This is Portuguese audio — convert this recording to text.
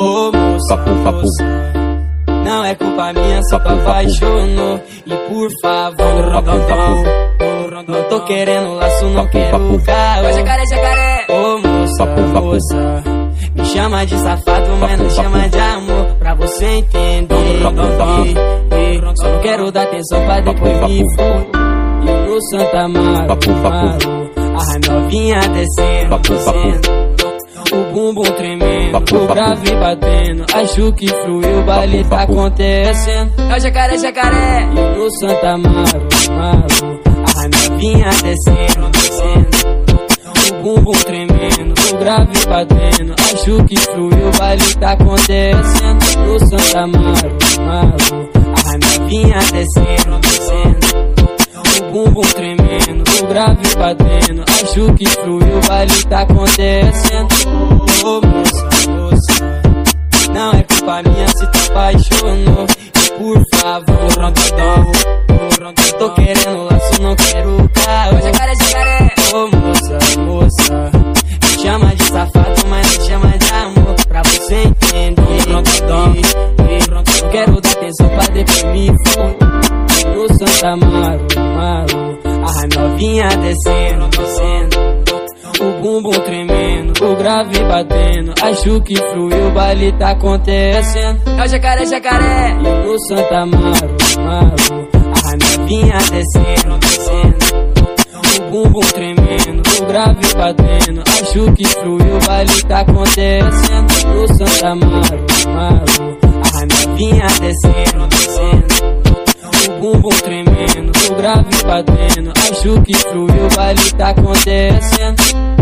Ô moça, Papo, papo. não é culpa minha, só Papo, apaixonou. E por favor, Papo, rondodão, não tô querendo laço, não Papo, quero papo. Ô jacaré, jacaré. Ô moça, Papo, moça, me chama de safado, mas não chama de amor, pra você entender. Só não quero dar atenção pra depois me. E no Santa. Amaro, a novinha descendo, descendo. O bumbum tremendo, o grave batendo. Acho que fluiu, o baile tá acontecendo. É o jacaré, jacaré. E no Santa Amaro, Amaro, a novinha descendo, descendo. O bumbum tremendo, o grave batendo. Acho que fluiu, o baile tá acontecendo. No Santa Amaro, Amaro, a novinha descendo, descendo. O bumbum tremendo, o grave batendo. Acho que fluiu, o baile tá acontecendo. Ô moça, moça, não é culpa minha se tu apaixonou. E por favor, rondodão, rondodão. Tô querendo laço, não quero carro. Jacaré, jacaré. Ô moça, moça, me chama de safado, mas não chama de amor. Pra você entender, rondodão, não quero dar atenção pra depois me for. No Santa Amaro, Amaro, a novinha descendo, descendo. O bumbum tremendo, o grave batendo. Acho que fluiu, o baile tá acontecendo. É o jacaré, jacaré. E no Santa Amaro, Amaro, a novinha descendo, descendo. O bumbum tremendo, o grave batendo. Acho que fluiu, o baile tá acontecendo. No Santa Amaro, Amaro, a novinha descendo, descendo. O bumbum tremendo, o grave batendo. Acho que fluiu, o baile tá acontecendo.